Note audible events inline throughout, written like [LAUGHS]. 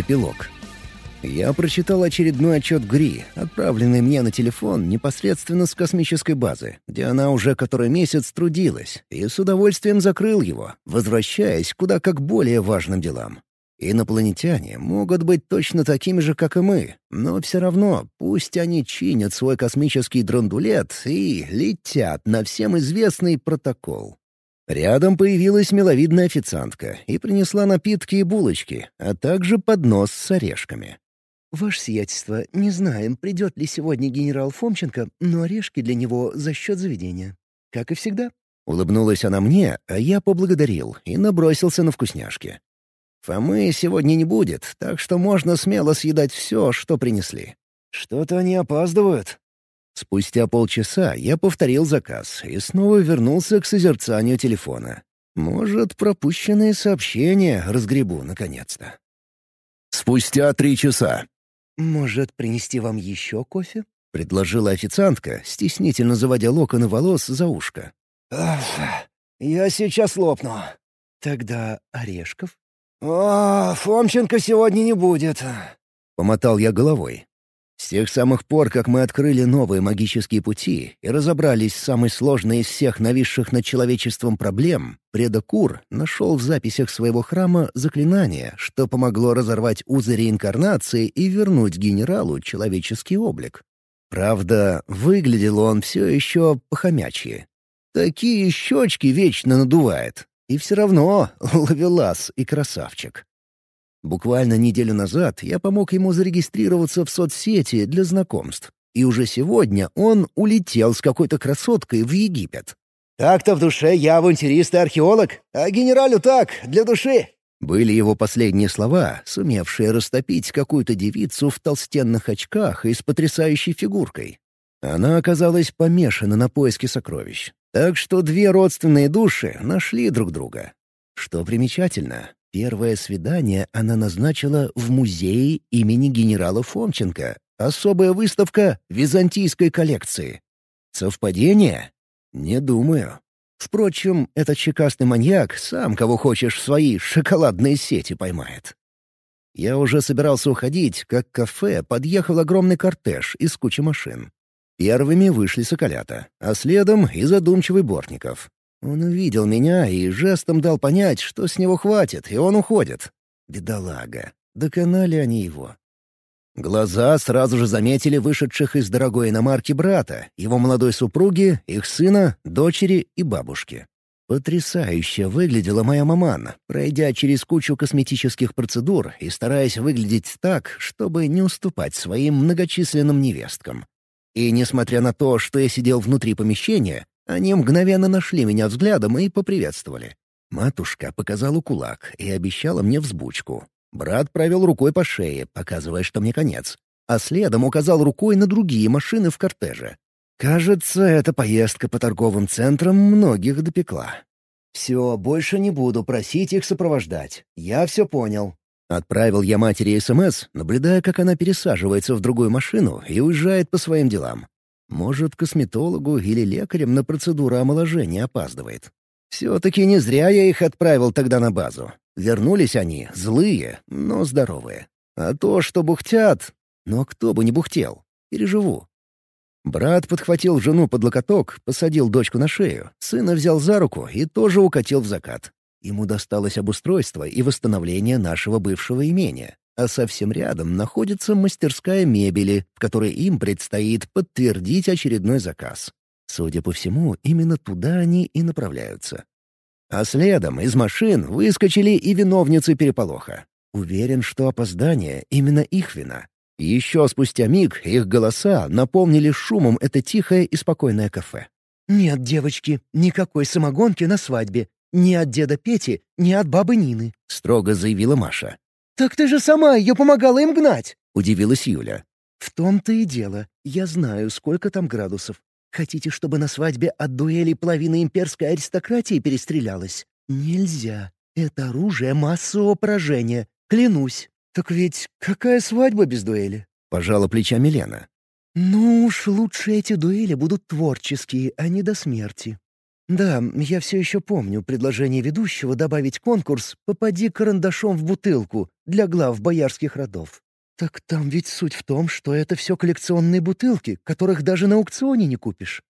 Эпилог. Я прочитал очередной отчет ГРИ, отправленный мне на телефон непосредственно с космической базы, где она уже который месяц трудилась, и с удовольствием закрыл его, возвращаясь куда как более важным делам. Инопланетяне могут быть точно такими же, как и мы, но все равно пусть они чинят свой космический драндулет и летят на всем известный протокол. Рядом появилась миловидная официантка и принесла напитки и булочки, а также поднос с орешками. «Ваше сиятельство, не знаем, придет ли сегодня генерал Фомченко, но орешки для него за счет заведения. Как и всегда». Улыбнулась она мне, а я поблагодарил и набросился на вкусняшки. Фомы сегодня не будет, так что можно смело съедать все, что принесли. «Что-то они опаздывают», Спустя полчаса я повторил заказ и снова вернулся к созерцанию телефона. Может, пропущенные сообщения разгребу наконец-то. Спустя три часа. «Может, принести вам еще кофе?» — предложила официантка, стеснительно заводя локоны волос за ушко. «Я сейчас лопну». «Тогда орешков?» «О, Фомченко сегодня не будет», — помотал я головой. С тех самых пор, как мы открыли новые магические пути и разобрались с самой сложной из всех нависших над человечеством проблем, предокур нашел в записях своего храма заклинание, что помогло разорвать узы реинкарнации и вернуть генералу человеческий облик. Правда, выглядел он все еще похомячье. Такие щечки вечно надувает. И все равно [LAUGHS] ловелас и красавчик. Буквально неделю назад я помог ему зарегистрироваться в соцсети для знакомств. И уже сегодня он улетел с какой-то красоткой в Египет. «Так-то в душе я авантюрист и археолог, а генералю так, для души». Были его последние слова, сумевшие растопить какую-то девицу в толстенных очках и с потрясающей фигуркой. Она оказалась помешана на поиске сокровищ. Так что две родственные души нашли друг друга. Что примечательно, Первое свидание она назначила в музее имени генерала Фомченко. Особая выставка византийской коллекции. Совпадение? Не думаю. Впрочем, этот чекастый маньяк сам кого хочешь в свои шоколадные сети поймает. Я уже собирался уходить, как к кафе подъехал огромный кортеж из кучи машин. Первыми вышли соколята, а следом и задумчивый Бортников. Он увидел меня и жестом дал понять, что с него хватит, и он уходит. Бедолага. Доконали они его. Глаза сразу же заметили вышедших из дорогой иномарки брата, его молодой супруги, их сына, дочери и бабушки. Потрясающе выглядела моя маман, пройдя через кучу косметических процедур и стараясь выглядеть так, чтобы не уступать своим многочисленным невесткам. И несмотря на то, что я сидел внутри помещения, они мгновенно нашли меня взглядом и поприветствовали. Матушка показала кулак и обещала мне взбучку. Брат провел рукой по шее, показывая, что мне конец. А следом указал рукой на другие машины в кортеже. Кажется, эта поездка по торговым центрам многих допекла. «Все, больше не буду просить их сопровождать. Я все понял». Отправил я матери СМС, наблюдая, как она пересаживается в другую машину и уезжает по своим делам. Может, косметологу или лекарем на процедуру омоложения опаздывает. Все-таки не зря я их отправил тогда на базу. Вернулись они злые, но здоровые. А то, что бухтят... Но кто бы не бухтел. Переживу. Брат подхватил жену под локоток, посадил дочку на шею, сына взял за руку и тоже укатил в закат. Ему досталось обустройство и восстановление нашего бывшего имения а совсем рядом находится мастерская мебели, в которой им предстоит подтвердить очередной заказ. Судя по всему, именно туда они и направляются. А следом из машин выскочили и виновницы переполоха. Уверен, что опоздание — именно их вина. Еще спустя миг их голоса наполнили шумом это тихое и спокойное кафе. «Нет, девочки, никакой самогонки на свадьбе. Ни от деда Пети, ни от бабы Нины», — строго заявила Маша. «Так ты же сама ее помогала им гнать!» — удивилась Юля. «В том-то и дело. Я знаю, сколько там градусов. Хотите, чтобы на свадьбе от дуэли половина имперской аристократии перестрелялась? Нельзя. Это оружие массового поражения. Клянусь. Так ведь какая свадьба без дуэли?» — пожала плечами Лена. «Ну уж лучше эти дуэли будут творческие, а не до смерти». «Да, я все еще помню предложение ведущего добавить конкурс «Попади карандашом в бутылку» для глав боярских родов. Так там ведь суть в том, что это все коллекционные бутылки, которых даже на аукционе не купишь».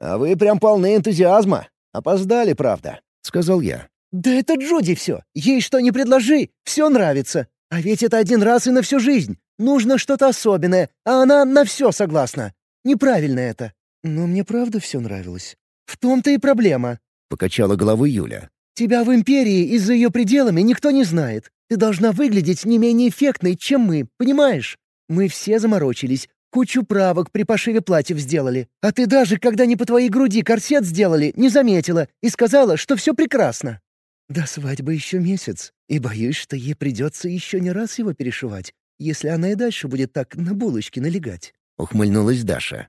«А вы прям полны энтузиазма. Опоздали, правда», — сказал я. «Да это Джуди все. Ей что не предложи, все нравится. А ведь это один раз и на всю жизнь. Нужно что-то особенное, а она на все согласна. Неправильно это». «Но мне правда все нравилось. «В том-то и проблема», — покачала головой Юля. «Тебя в Империи и за ее пределами никто не знает. Ты должна выглядеть не менее эффектной, чем мы, понимаешь? Мы все заморочились, кучу правок при пошиве платьев сделали. А ты даже, когда не по твоей груди корсет сделали, не заметила и сказала, что все прекрасно». «До свадьбы еще месяц, и боюсь, что ей придется еще не раз его перешивать, если она и дальше будет так на булочки налегать», — ухмыльнулась Даша.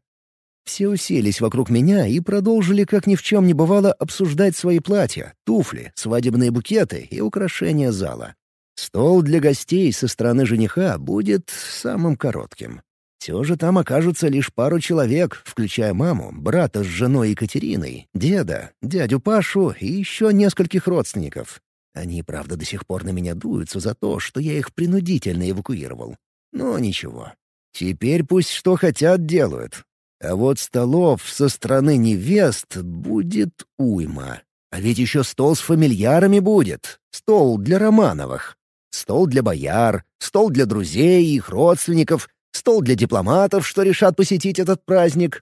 Все уселись вокруг меня и продолжили, как ни в чем не бывало, обсуждать свои платья, туфли, свадебные букеты и украшения зала. Стол для гостей со стороны жениха будет самым коротким. Все же там окажутся лишь пару человек, включая маму, брата с женой Екатериной, деда, дядю Пашу и еще нескольких родственников. Они, правда, до сих пор на меня дуются за то, что я их принудительно эвакуировал. Но ничего. Теперь пусть что хотят делают. А вот столов со стороны невест будет уйма. А ведь еще стол с фамильярами будет. Стол для Романовых. Стол для бояр, стол для друзей и их родственников, стол для дипломатов, что решат посетить этот праздник.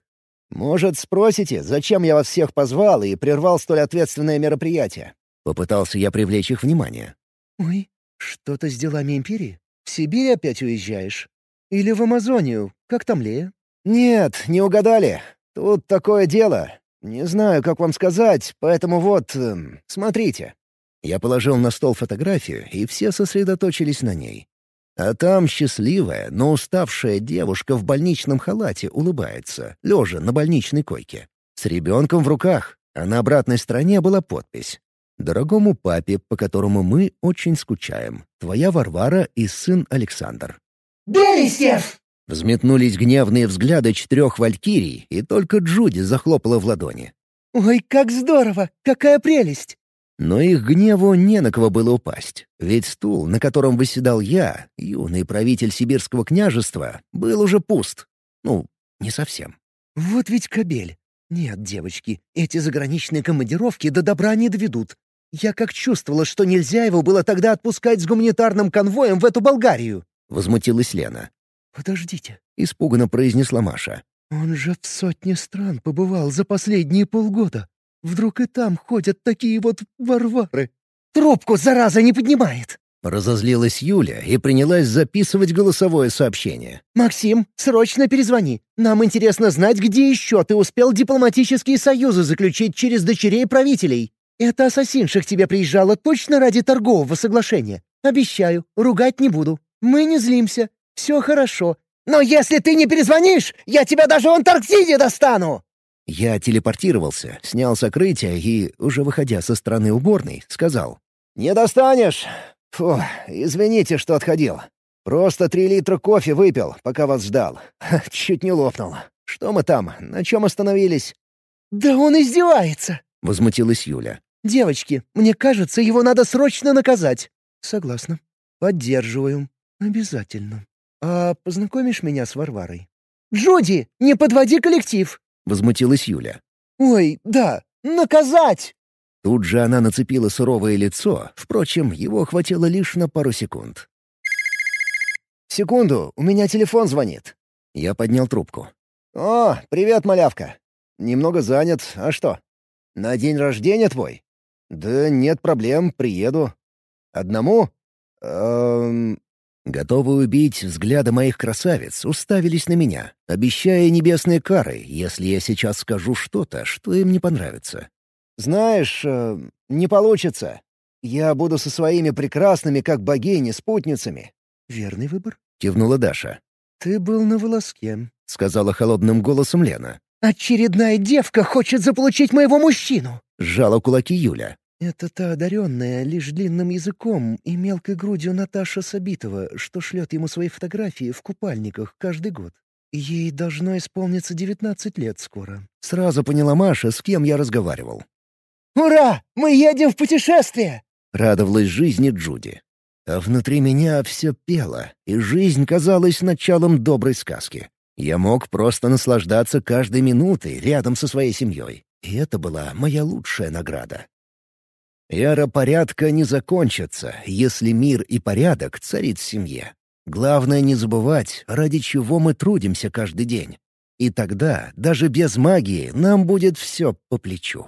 Может, спросите, зачем я вас всех позвал и прервал столь ответственное мероприятие? Попытался я привлечь их внимание. «Ой, что-то с делами Империи? В Сибирь опять уезжаешь? Или в Амазонию, как там Лея?» «Нет, не угадали. Тут такое дело. Не знаю, как вам сказать, поэтому вот, э, смотрите». Я положил на стол фотографию, и все сосредоточились на ней. А там счастливая, но уставшая девушка в больничном халате улыбается, лежа на больничной койке. С ребенком в руках, а на обратной стороне была подпись. «Дорогому папе, по которому мы очень скучаем. Твоя Варвара и сын Александр». «Берестев!» Взметнулись гневные взгляды четырех валькирий, и только Джуди захлопала в ладони. «Ой, как здорово! Какая прелесть!» Но их гневу не на кого было упасть, ведь стул, на котором выседал я, юный правитель сибирского княжества, был уже пуст. Ну, не совсем. «Вот ведь кобель! Нет, девочки, эти заграничные командировки до добра не доведут. Я как чувствовала, что нельзя его было тогда отпускать с гуманитарным конвоем в эту Болгарию!» — возмутилась Лена. «Подождите», — испуганно произнесла Маша. «Он же в сотне стран побывал за последние полгода. Вдруг и там ходят такие вот варвары?» «Трубку, зараза, не поднимает!» Разозлилась Юля и принялась записывать голосовое сообщение. «Максим, срочно перезвони. Нам интересно знать, где еще ты успел дипломатические союзы заключить через дочерей правителей. Эта ассасинша к тебе приезжала точно ради торгового соглашения. Обещаю, ругать не буду. Мы не злимся. Все хорошо. Но если ты не перезвонишь, я тебя даже в Антарктиде достану!» Я телепортировался, снял сокрытие и, уже выходя со стороны уборной, сказал. «Не достанешь? Фу, извините, что отходил. Просто три литра кофе выпил, пока вас ждал. Чуть не лопнул. Что мы там? На чем остановились?» «Да он издевается!» — возмутилась Юля. «Девочки, мне кажется, его надо срочно наказать». «Согласна. Поддерживаю. Обязательно». «А познакомишь меня с Варварой?» «Джуди, не подводи коллектив!» — возмутилась Юля. «Ой, да, наказать!» Тут же она нацепила суровое лицо, впрочем, его хватило лишь на пару секунд. «Секунду, у меня телефон звонит». Я поднял трубку. «О, привет, малявка. Немного занят, а что? На день рождения твой?» «Да нет проблем, приеду. Одному?» «Эм, Готовые убить взгляды моих красавиц уставились на меня, обещая небесные кары, если я сейчас скажу что-то, что им не понравится. «Знаешь, э, не получится. Я буду со своими прекрасными, как богини, спутницами». «Верный выбор», — кивнула Даша. «Ты был на волоске», — сказала холодным голосом Лена. «Очередная девка хочет заполучить моего мужчину!» — сжала кулаки Юля. «Это та одаренная лишь длинным языком и мелкой грудью Наташа Сабитова, что шлет ему свои фотографии в купальниках каждый год. Ей должно исполниться девятнадцать лет скоро». Сразу поняла Маша, с кем я разговаривал. Ура! Мы едем в путешествие!» — радовалась жизни Джуди. А внутри меня все пело, и жизнь казалась началом доброй сказки. Я мог просто наслаждаться каждой минутой рядом со своей семьей. И это была моя лучшая награда. Эра порядка не закончится, если мир и порядок царит в семье. Главное не забывать, ради чего мы трудимся каждый день. И тогда, даже без магии, нам будет все по плечу.